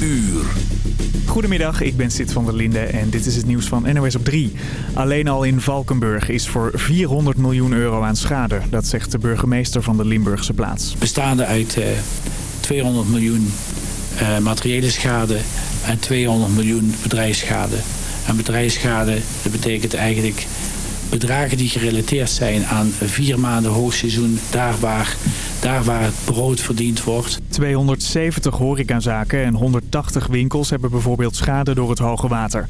uur. Goedemiddag, ik ben Sid van der Linde en dit is het nieuws van NOS op 3. Alleen al in Valkenburg is voor 400 miljoen euro aan schade. Dat zegt de burgemeester van de Limburgse plaats. Bestaande uit uh, 200 miljoen uh, materiële schade en 200 miljoen bedrijfsschade. En bedrijfsschade, dat betekent eigenlijk bedragen die gerelateerd zijn aan vier maanden hoogseizoen, daar waar, daar waar het brood verdiend wordt. 270 horecazaken en 180 winkels hebben bijvoorbeeld schade door het hoge water.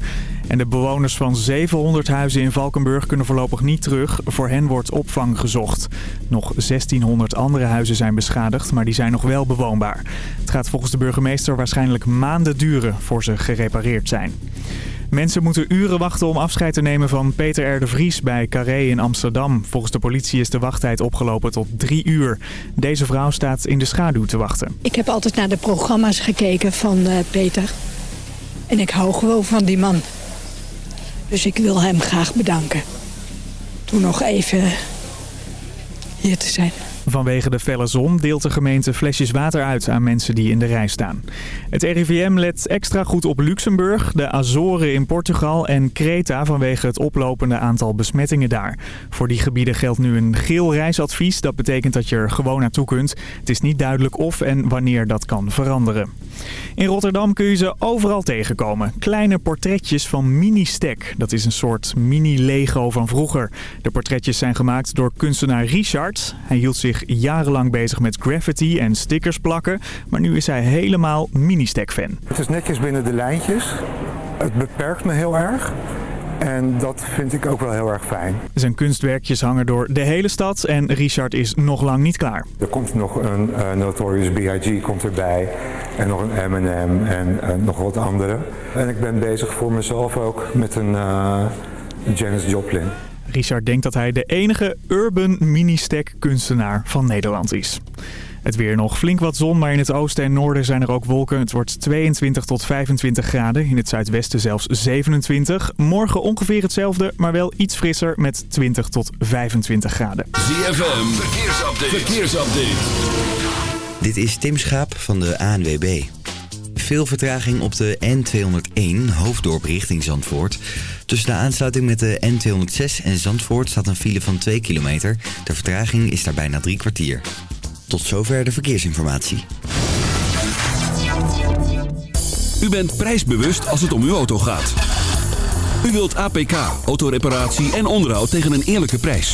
En de bewoners van 700 huizen in Valkenburg kunnen voorlopig niet terug. Voor hen wordt opvang gezocht. Nog 1600 andere huizen zijn beschadigd, maar die zijn nog wel bewoonbaar. Het gaat volgens de burgemeester waarschijnlijk maanden duren voor ze gerepareerd zijn. Mensen moeten uren wachten om afscheid te nemen van Peter R. de Vries bij Carré in Amsterdam. Volgens de politie is de wachttijd opgelopen tot drie uur. Deze vrouw staat in de schaduw te wachten. Ik heb altijd naar de programma's gekeken van uh, Peter. En ik hou gewoon van die man. Dus ik wil hem graag bedanken. Toen nog even hier te zijn. Vanwege de felle zon deelt de gemeente flesjes water uit aan mensen die in de rij staan. Het RIVM let extra goed op Luxemburg, de Azoren in Portugal en Kreta vanwege het oplopende aantal besmettingen daar. Voor die gebieden geldt nu een geel reisadvies. Dat betekent dat je er gewoon naartoe kunt. Het is niet duidelijk of en wanneer dat kan veranderen. In Rotterdam kun je ze overal tegenkomen. Kleine portretjes van mini-stek. Dat is een soort mini-Lego van vroeger. De portretjes zijn gemaakt door kunstenaar Richard. Hij hield zich jarenlang bezig met graffiti en stickers plakken. Maar nu is hij helemaal mini-stek-fan. Het is netjes binnen de lijntjes. Het beperkt me heel erg. En dat vind ik ook wel heel erg fijn. Zijn kunstwerkjes hangen door de hele stad en Richard is nog lang niet klaar. Er komt nog een uh, Notorious B.I.G. komt erbij en nog een Eminem en uh, nog wat andere. En ik ben bezig voor mezelf ook met een uh, Janis Joplin. Richard denkt dat hij de enige urban mini-stack kunstenaar van Nederland is. Het weer nog flink wat zon, maar in het oosten en noorden zijn er ook wolken. Het wordt 22 tot 25 graden. In het zuidwesten zelfs 27. Morgen ongeveer hetzelfde, maar wel iets frisser met 20 tot 25 graden. ZFM, verkeersupdate. verkeersupdate. Dit is Tim Schaap van de ANWB. Veel vertraging op de N201 Hoofddorp richting Zandvoort. Tussen de aansluiting met de N206 en Zandvoort staat een file van 2 kilometer. De vertraging is daar bijna drie kwartier. Tot zover de verkeersinformatie. U bent prijsbewust als het om uw auto gaat. U wilt APK, autoreparatie en onderhoud tegen een eerlijke prijs.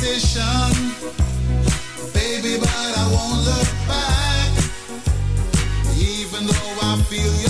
destination. Baby, but I won't look back. Even though I feel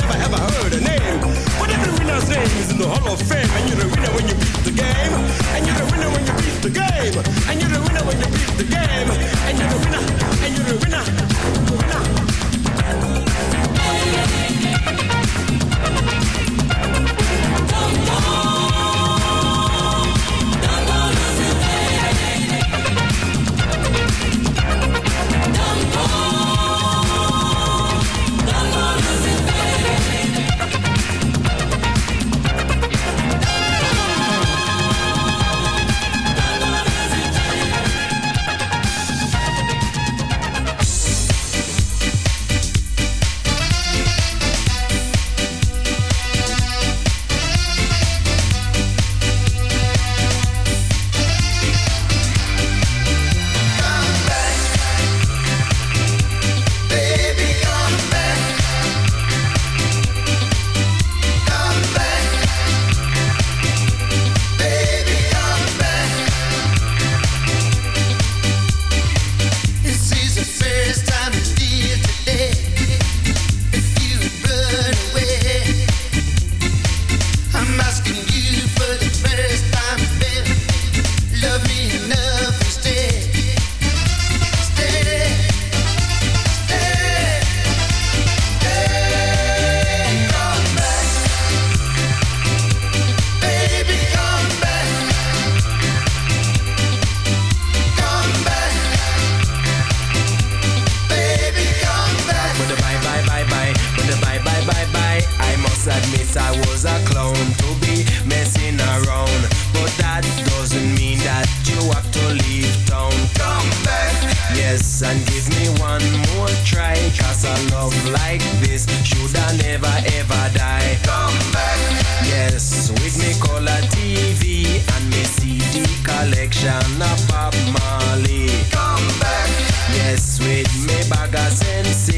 never ever heard a name. But every winner's name is in the Hall of Fame, and you're the winner when you please don't come back. Yes, and give me one more try. Cause a love like this should I never ever die. Come back. Yes, with me color TV and me CD collection of Bob Marley. Come back. Yes, with me bag of sensei.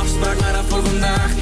afspraak maar af voor vandaag.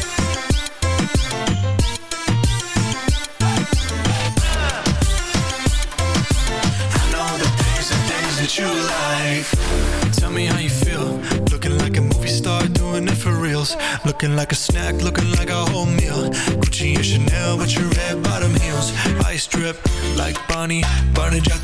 Tell me how you feel. Looking like a movie star, doing it for reals. Looking like a snack, looking like a whole meal. Gucci and Chanel with your red bottom heels. Ice drip like Bonnie. Barney Jack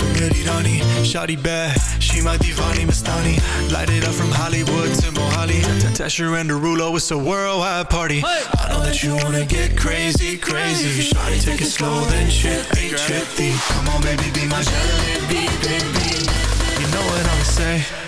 Rani. Shotty bad, she my divani Mastani. Light it up from Hollywood to Mohali. Tesher and Derulo, it's a worldwide party. I know that you wanna get crazy, crazy. Shotty, take it slow, then chippy, chippy. Come on, baby, be my jalebi, baby. You know what I'ma say?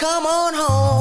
Come on home.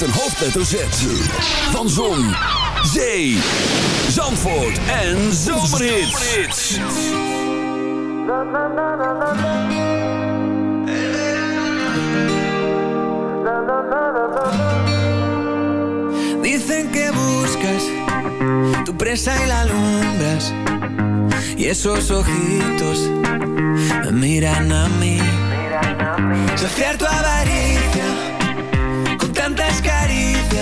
Met een hoofdletter Z. Van Zon, Zee, Zandvoort en Zomerhits. Dicen que buscas tu presa y la alumbras. Y esos ojitos me miran a mí. Saciar tu avaricia